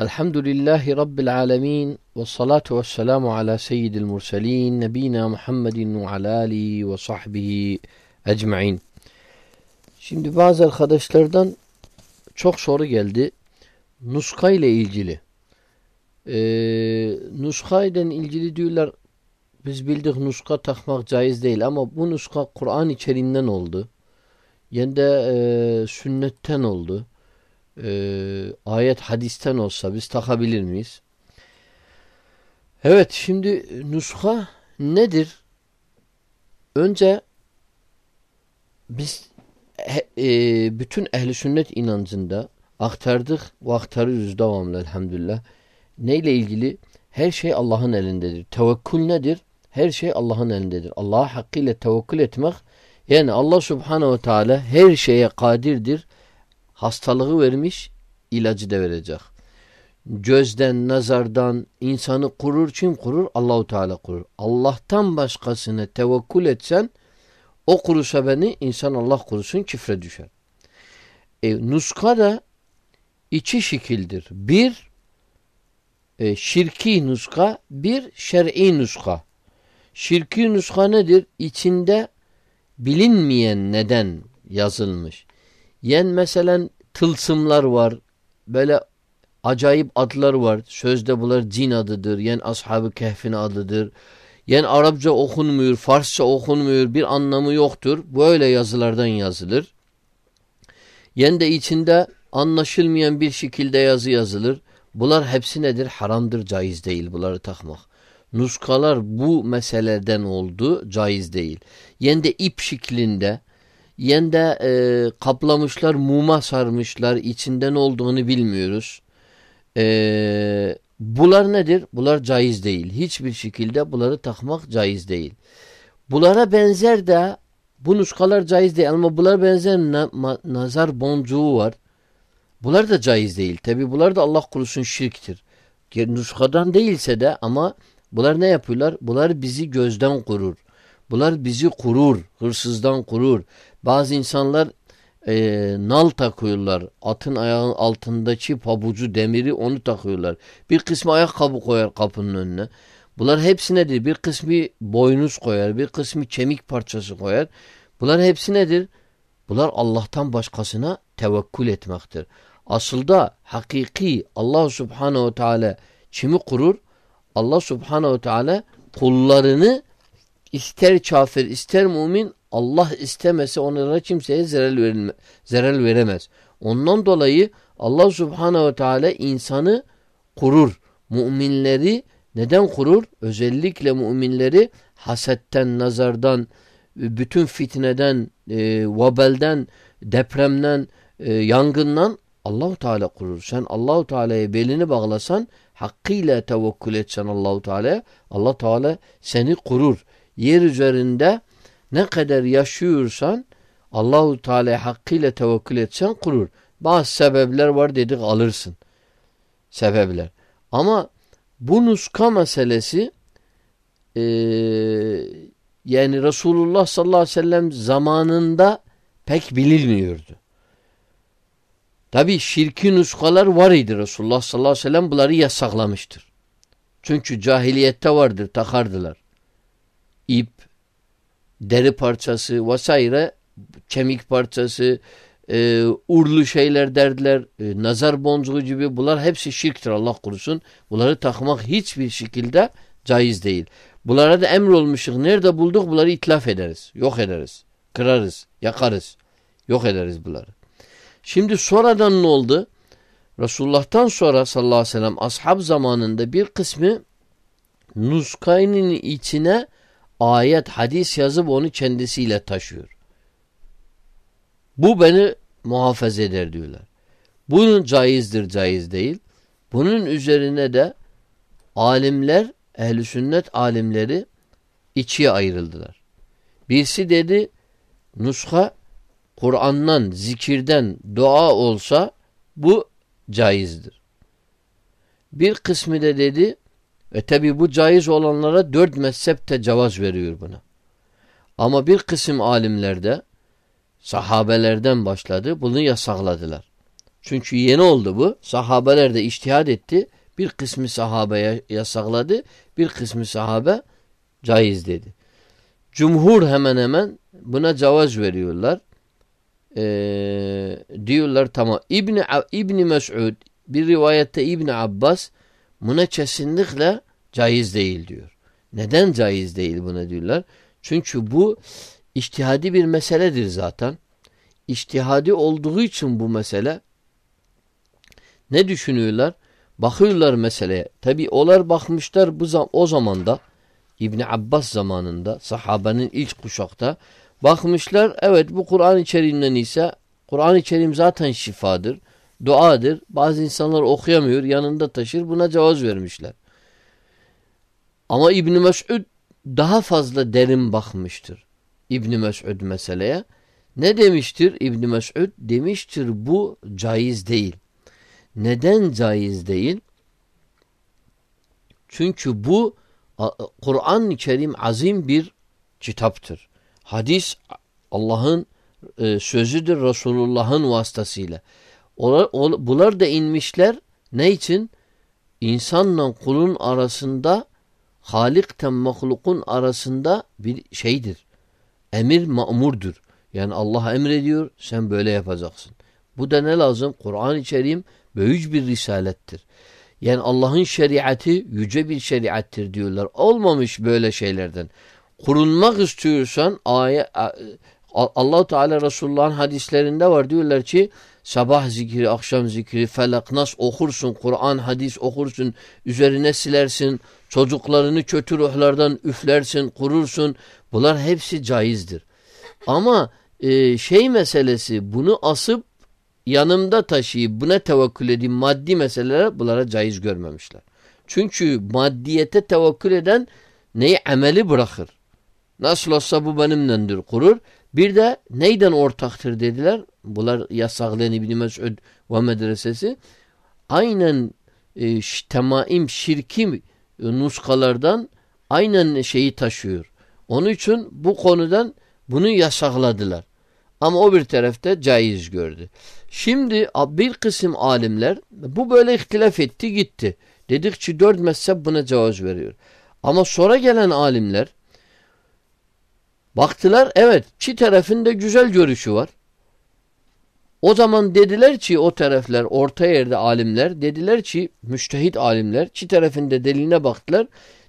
Elhamdülillahi Rabbil alemin ve salatu ve selamu ala seyyidil murselin nebina Muhammedin ve ala ve sahbihi ecma'in. Şimdi bazı arkadaşlardan çok soru geldi. Nuska ile ilgili. Ee, nuska ile ilgili diyorlar biz bildik nuska takmak caiz değil ama bu nuska Kur'an içeriğinden oldu. Yani de e, sünnetten oldu e, ayet hadisten olsa biz takabilir miyiz? Evet şimdi nuska nedir? Önce biz e, bütün ehli sünnet inancında aktardık ve aktarıyoruz devamlı elhamdülillah. Neyle ilgili? Her şey Allah'ın elindedir. Tevekkül nedir? Her şey Allah'ın elindedir. Allah'a hakkıyla tevekkül etmek yani Allah subhanehu ve teala her şeye kadirdir hastalığı vermiş, ilacı da verecek. Gözden, nazardan insanı kurur kim kurur? Allahu Teala kurur. Allah'tan başkasına tevekkül etsen o kurusa beni insan Allah kurusun küfre düşer. E, nuska da iki şekildir. Bir e, şirki nuska, bir şer'i nuska. Şirki nuska nedir? İçinde bilinmeyen neden yazılmış. Yen mesela tılsımlar var. Böyle acayip adlar var. Sözde bunlar cin adıdır. Yen ashab-ı kehfin adıdır. Yen Arapça okunmuyor, Farsça okunmuyor. Bir anlamı yoktur. Böyle yazılardan yazılır. Yen de içinde anlaşılmayan bir şekilde yazı yazılır. Bunlar hepsi nedir? Haramdır, caiz değil bunları takmak. Nuskalar bu meseleden oldu, caiz değil. Yen de ip şeklinde yen de e, kaplamışlar, muma sarmışlar. İçinden olduğunu bilmiyoruz. E, bular nedir? Bular caiz değil. Hiçbir şekilde bunları takmak caiz değil. Bulara benzer de bu nuskalar caiz değil ama bunlara benzer na, nazar boncuğu var. Bunlar da caiz değil. Tabi bunlar da Allah kurusun şirktir. Nuskadan değilse de ama bunlar ne yapıyorlar? Bunlar bizi gözden kurur. Bunlar bizi kurur. Hırsızdan kurur. Bazı insanlar e, nal takıyorlar. Atın ayağının altındaki pabucu demiri onu takıyorlar. Bir kısmı ayakkabı koyar kapının önüne. Bunlar hepsi nedir? Bir kısmı boynuz koyar. Bir kısmı kemik parçası koyar. Bunlar hepsi nedir? Bunlar Allah'tan başkasına tevekkül etmektir. Aslında hakiki Allah subhanehu teala kimi kurur? Allah subhanehu teala kullarını ister kafir ister mümin Allah istemese onlara kimseye zarar, verilme, zarar veremez. Ondan dolayı Allah subhanehu ve teala insanı kurur. Müminleri neden kurur? Özellikle müminleri hasetten, nazardan, bütün fitneden, e, vabelden, depremden, e, yangından Allahu Teala kurur. Sen Allahu Teala'ya belini bağlasan, hakkıyla tevekkül etsen Allahu Teala'ya, Allah Teala seni kurur. Yer üzerinde ne kadar yaşıyorsan Allahu Teala hakkıyla tevekkül etsen kurur. Bazı sebepler var dedik alırsın. Sebepler. Ama bu nuska meselesi e, yani Resulullah sallallahu aleyhi ve sellem zamanında pek bilinmiyordu. Tabi şirki nuskalar var idi Resulullah sallallahu aleyhi ve sellem bunları yasaklamıştır. Çünkü cahiliyette vardır takardılar. Deri parçası vesaire kemik parçası e, urlu şeyler derdiler e, nazar boncuğu gibi bunlar hepsi şirktir Allah kurusun. Bunları takmak hiçbir şekilde caiz değil. Bunlara da emrolmuşuz. Nerede bulduk bunları itlaf ederiz. Yok ederiz. Kırarız. Yakarız. Yok ederiz bunları. Şimdi sonradan ne oldu? Resulullah'tan sonra sallallahu aleyhi ve sellem ashab zamanında bir kısmı nuskayının içine ayet, hadis yazıp onu kendisiyle taşıyor. Bu beni muhafaza eder diyorlar. Bunun caizdir, caiz değil. Bunun üzerine de alimler, ehli sünnet alimleri ikiye ayrıldılar. Birisi dedi nuska Kur'an'dan, zikirden, dua olsa bu caizdir. Bir kısmı da dedi e tabi bu caiz olanlara dört mezhep de cevaz veriyor buna. Ama bir kısım alimlerde sahabelerden başladı bunu yasakladılar. Çünkü yeni oldu bu. Sahabeler de iştihad etti. Bir kısmı sahabeye yasakladı. Bir kısmı sahabe caiz dedi. Cumhur hemen hemen buna cevaz veriyorlar. Ee, diyorlar tamam. İbni, İbni Mes'ud bir rivayette İbni Abbas buna kesinlikle caiz değil diyor. Neden caiz değil buna diyorlar? Çünkü bu iştihadi bir meseledir zaten. İştihadi olduğu için bu mesele ne düşünüyorlar? Bakıyorlar meseleye. Tabi olar bakmışlar bu zam o zamanda İbni Abbas zamanında sahabenin ilk kuşakta bakmışlar evet bu Kur'an içeriğinden ise Kur'an-ı Kerim zaten şifadır, duadır. Bazı insanlar okuyamıyor, yanında taşır. Buna cevaz vermişler. Ama İbn Mes'ud daha fazla derin bakmıştır. İbn Mes'ud meseleye. Ne demiştir İbn Mes'ud? Demiştir bu caiz değil. Neden caiz değil? Çünkü bu Kur'an-ı Kerim azim bir kitaptır. Hadis Allah'ın e, sözüdür Resulullah'ın vasıtasıyla. Bunlar da inmişler ne için? İnsanla kulun arasında Halikten mahlukun arasında bir şeydir. Emir ma'murdur. Yani Allah emrediyor sen böyle yapacaksın. Bu da ne lazım? Kur'an-ı Kerim bir risalettir. Yani Allah'ın şeriatı yüce bir şeriattir diyorlar. Olmamış böyle şeylerden. Kurulmak istiyorsan ayet Allah Teala Resulullah'ın hadislerinde var diyorlar ki sabah zikri, akşam zikri, felak nas okursun, Kur'an, hadis okursun, üzerine silersin, çocuklarını kötü ruhlardan üflersin, kurursun. Bunlar hepsi caizdir. Ama e, şey meselesi bunu asıp yanımda taşıyıp buna tevekkül edeyim maddi meselelere bunlara caiz görmemişler. Çünkü maddiyete tevekkül eden neyi ameli bırakır. Nasıl olsa bu benimlendir kurur. Bir de neyden ortaktır dediler. Bunlar yasaklayan İbn-i Mesud ve medresesi. Aynen e, temaim şirki e, nuskalardan aynen şeyi taşıyor. Onun için bu konudan bunu yasakladılar. Ama o bir tarafta caiz gördü. Şimdi bir kısım alimler bu böyle ihtilaf etti gitti. Dedikçe dört mezhep buna cevaz veriyor. Ama sonra gelen alimler baktılar evet çi tarafında güzel görüşü var. O zaman dediler ki o taraflar orta yerde alimler dediler ki müştehit alimler çi tarafında deline baktılar.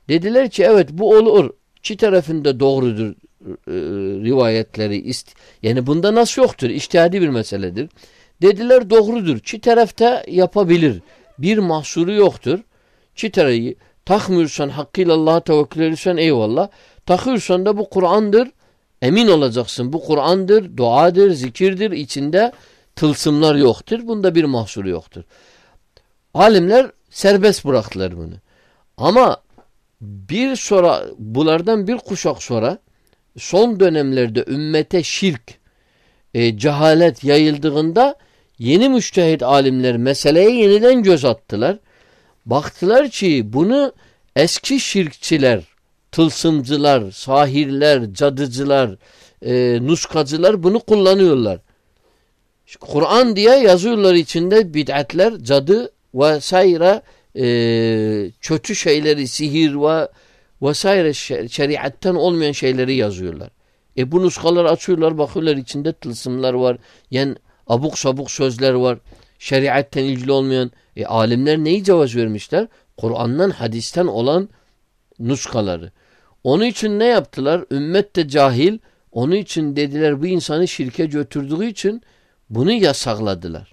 Dediler ki evet bu olur. Çi tarafında doğrudur e, rivayetleri yani bunda nasıl yoktur? İçtihadi bir meseledir. Dediler doğrudur. Çi tarafta yapabilir. Bir mahsuru yoktur. Çi tarafı takmıyorsan hakkıyla Allah'a tevekkül edersen eyvallah. Takıyorsan da bu Kur'an'dır. Emin olacaksın. Bu Kur'an'dır, duadır, zikirdir. İçinde tılsımlar yoktur. Bunda bir mahsuru yoktur. Alimler serbest bıraktılar bunu. Ama bir sonra bunlardan bir kuşak sonra son dönemlerde ümmete şirk, e, cehalet yayıldığında yeni müştehit alimler meseleye yeniden göz attılar. Baktılar ki bunu eski şirkçiler, tılsımcılar, sahirler, cadıcılar, e, nuskacılar bunu kullanıyorlar. Kur'an diye yazıyorlar içinde bid'atler, cadı vesaire e, kötü şeyleri, sihir ve vesaire şeriatten olmayan şeyleri yazıyorlar. E bu nuskaları açıyorlar bakıyorlar içinde tılsımlar var. Yani abuk sabuk sözler var. Şeriatten ilgili olmayan. E alimler neyi cevaz vermişler? Kur'an'dan hadisten olan nuskaları. Onun için ne yaptılar? Ümmet de cahil. Onun için dediler bu insanı şirke götürdüğü için bunu yasakladılar.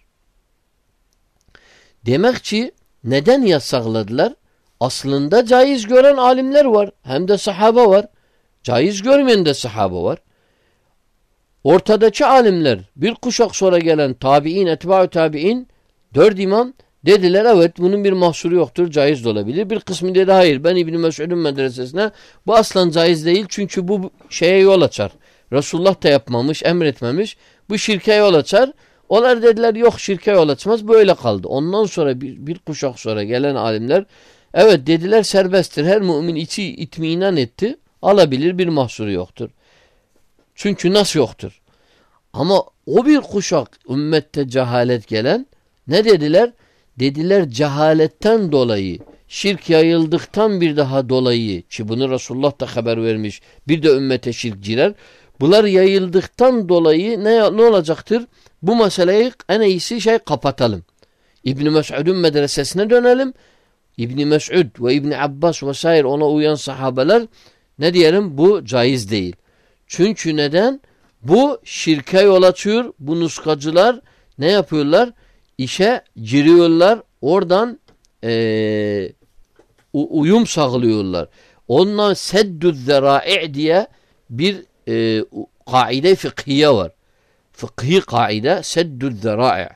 Demek ki neden yasakladılar? Aslında caiz gören alimler var. Hem de sahaba var. Caiz görmeyen de sahaba var. Ortadaki alimler bir kuşak sonra gelen tabi'in, etba'u tabi'in dört imam dediler evet bunun bir mahsuru yoktur caiz de olabilir. Bir kısmı dedi hayır ben İbn-i Mesud'un medresesine bu aslan caiz değil çünkü bu şeye yol açar. Resulullah da yapmamış emretmemiş bu şirke yol açar. Onlar dediler yok şirke yol açmaz böyle kaldı. Ondan sonra bir, bir kuşak sonra gelen alimler evet dediler serbesttir her mümin içi itminan etti alabilir bir mahsuru yoktur. Çünkü nasıl yoktur? Ama o bir kuşak ümmette cehalet gelen Ne dediler? Dediler cehaletten dolayı, şirk yayıldıktan bir daha dolayı ki bunu Resulullah da haber vermiş. Bir de ümmete şirk girer. Bunlar yayıldıktan dolayı ne, ne olacaktır? Bu meseleyi en iyisi şey kapatalım. İbn Mes'ud'un medresesine dönelim. İbn Mes'ud ve İbn Abbas vesaire ona uyan sahabeler ne diyelim bu caiz değil. Çünkü neden? Bu şirke yol açıyor. Bu nuskacılar ne yapıyorlar? İşe giriyorlar. Oradan e, uyum sağlıyorlar. Ondan seddü zera'i diye bir e, kaide fıkhiye var. Fıkhi kaide seddü zera'i.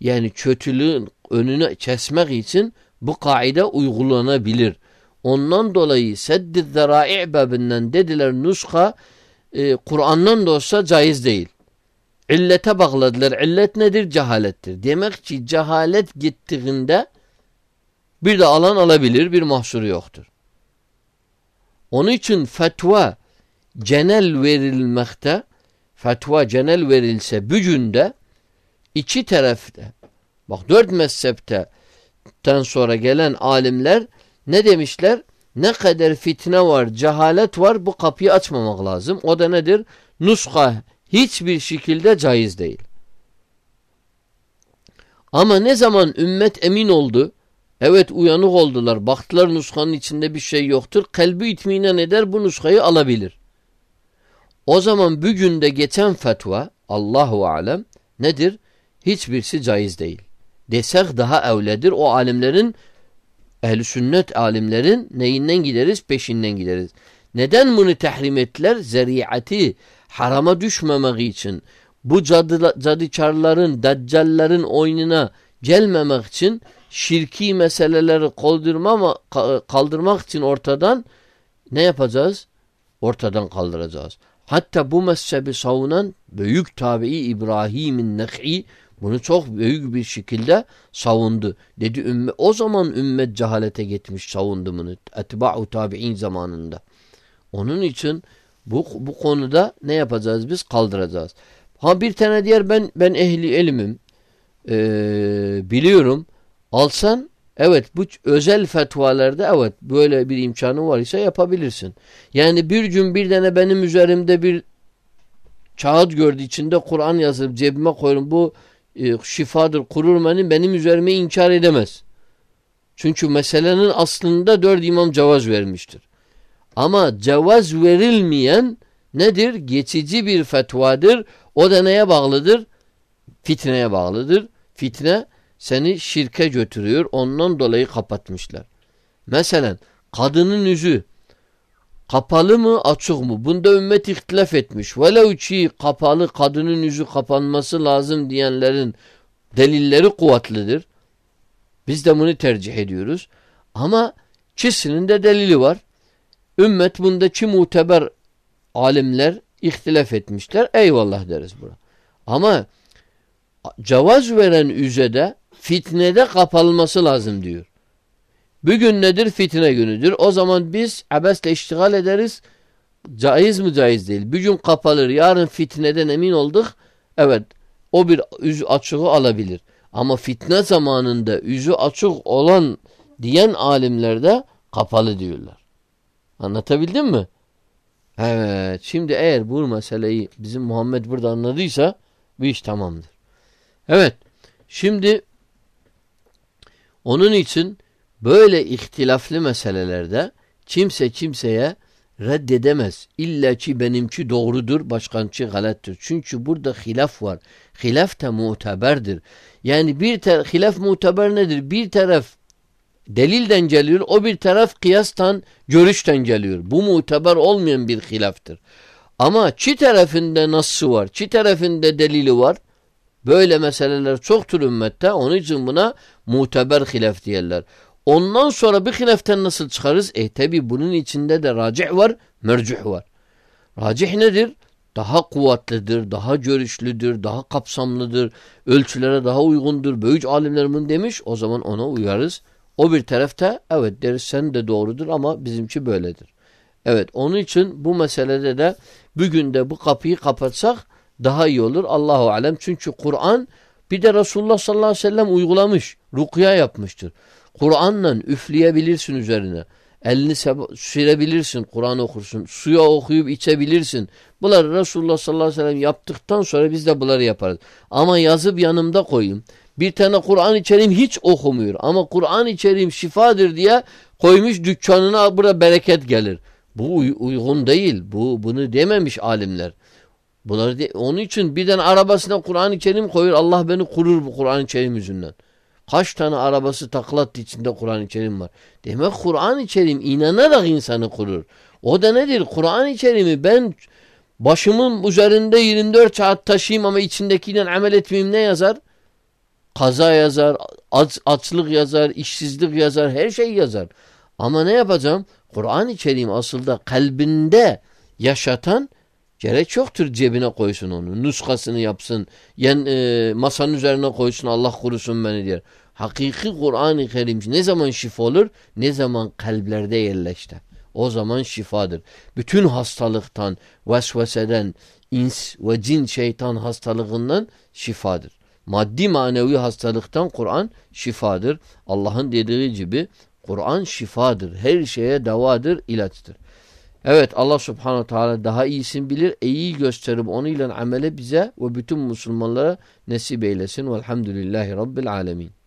Yani kötülüğün önünü kesmek için bu kaide uygulanabilir. Ondan dolayı seddü zera'i babından dediler nuska e, Kur'an'dan da olsa caiz değil. İllete bağladılar. İllet nedir? Cehalettir. Demek ki cehalet gittiğinde bir de alan alabilir, bir mahsuru yoktur. Onun için fetva genel verilmekte, fetva genel verilse bücünde iki tarafta, bak dört mezhepte ten sonra gelen alimler ne demişler? Ne kadar fitne var, cehalet var bu kapıyı açmamak lazım. O da nedir? Nuska hiçbir şekilde caiz değil. Ama ne zaman ümmet emin oldu, evet uyanık oldular, baktılar nuskanın içinde bir şey yoktur, kalbi itminen eder bu nuskayı alabilir. O zaman bugün de geçen fetva, Allahu Alem nedir? Hiçbirisi caiz değil. Desek daha evledir. O alimlerin ehli sünnet alimlerin neyinden gideriz? Peşinden gideriz. Neden bunu tahrim ettiler? Zeriati harama düşmemek için bu cadı, cadıkarların, deccallerin oyununa gelmemek için şirki meseleleri kaldırma, kaldırmak için ortadan ne yapacağız? Ortadan kaldıracağız. Hatta bu mezhebi savunan büyük tabii İbrahim'in Nek'i bunu çok büyük bir şekilde savundu. Dedi ümme, o zaman ümmet cehalete gitmiş savundu bunu. Etba'u tabi'in zamanında. Onun için bu, bu konuda ne yapacağız biz? Kaldıracağız. Ha bir tane diğer ben ben ehli elimim. Ee, biliyorum. Alsan evet bu özel fetvalarda evet böyle bir imkanı var ise yapabilirsin. Yani bir gün bir tane benim üzerimde bir kağıt gördü içinde Kur'an yazıp cebime koyuyorum bu e, şifadır kururmenin benim üzerime inkar edemez. Çünkü meselenin aslında dört imam cevaz vermiştir. Ama cevaz verilmeyen nedir? Geçici bir fetvadır. O da neye bağlıdır? Fitneye bağlıdır. Fitne seni şirke götürüyor. Ondan dolayı kapatmışlar. Mesela kadının yüzü kapalı mı açık mı? Bunda ümmet ihtilaf etmiş. Velev ki kapalı kadının yüzü kapanması lazım diyenlerin delilleri kuvvetlidir. Biz de bunu tercih ediyoruz. Ama çizsinin de delili var. Ümmet bundaki muteber alimler ihtilaf etmişler. Eyvallah deriz buna. Ama cevaz veren üzede fitnede kapalması lazım diyor. Bugün nedir? Fitne günüdür. O zaman biz abesle iştigal ederiz. Caiz mi caiz değil. Bugün kapalır. Yarın fitneden emin olduk. Evet o bir yüzü açığı alabilir. Ama fitne zamanında yüzü açık olan diyen alimlerde kapalı diyorlar. Anlatabildim mi? Evet. Şimdi eğer bu meseleyi bizim Muhammed burada anladıysa bu iş tamamdır. Evet. Şimdi onun için böyle ihtilaflı meselelerde kimse kimseye reddedemez. İlla ki benimki doğrudur, başkançı galattır. Çünkü burada hilaf var. Hilaf da muteberdir. Yani bir taraf, hilaf muteber nedir? Bir taraf delilden geliyor. O bir taraf kıyastan, görüşten geliyor. Bu muteber olmayan bir hilaftır. Ama çi tarafında nasıl var, çi tarafında delili var. Böyle meseleler çoktur ümmette. Onun için buna muteber hilaf diyorlar. Ondan sonra bir hilaften nasıl çıkarız? E tabi bunun içinde de racih var, mercuh var. Racih nedir? Daha kuvvetlidir, daha görüşlüdür, daha kapsamlıdır, ölçülere daha uygundur. Böyük alimler bunu demiş, o zaman ona uyarız. O bir tarafta evet deriz sen de doğrudur ama bizimki böyledir. Evet onun için bu meselede de bugün de bu kapıyı kapatsak daha iyi olur. Allahu alem çünkü Kur'an Bir de Resulullah sallallahu aleyhi ve sellem uygulamış. Rukiye yapmıştır. Kur'an'la üfleyebilirsin üzerine. Elini sürebilirsin, Kur'an okursun. Suya okuyup içebilirsin. Bunları Resulullah sallallahu aleyhi ve sellem yaptıktan sonra biz de bunları yaparız. Ama yazıp yanımda koyayım. Bir tane Kur'an içerim hiç okumuyor. Ama Kur'an içerim şifadır diye koymuş dükkanına burada bereket gelir. Bu uygun değil. Bu Bunu dememiş alimler. Bunları de, onun için birden arabasına Kur'an-ı Kerim koyuyor. Allah beni kurur bu Kur'an-ı Kerim yüzünden. Kaç tane arabası taklat içinde Kur'an-ı Kerim var. Demek Kur'an-ı Kerim inanarak insanı kurur. O da nedir? Kur'an-ı Kerim'i ben başımın üzerinde 24 saat taşıyayım ama içindekiyle amel etmeyeyim ne yazar? Kaza yazar, aç, açlık yazar, işsizlik yazar, her şey yazar. Ama ne yapacağım? Kur'an-ı Kerim aslında kalbinde yaşatan Gerek yoktur cebine koysun onu. Nuskasını yapsın. Yen, e, masanın üzerine koysun Allah kurusun beni diyor. Hakiki Kur'an-ı Kerim ne zaman şifa olur? Ne zaman kalplerde yerleşti. O zaman şifadır. Bütün hastalıktan, vesveseden, ins ve cin şeytan hastalığından şifadır. Maddi manevi hastalıktan Kur'an şifadır. Allah'ın dediği gibi Kur'an şifadır. Her şeye devadır, ilaçtır. Evet Allah subhanahu teala daha iyisini bilir. İyi gösterip onunla amele bize ve bütün Müslümanlara nasip eylesin. Velhamdülillahi Rabbil alemin.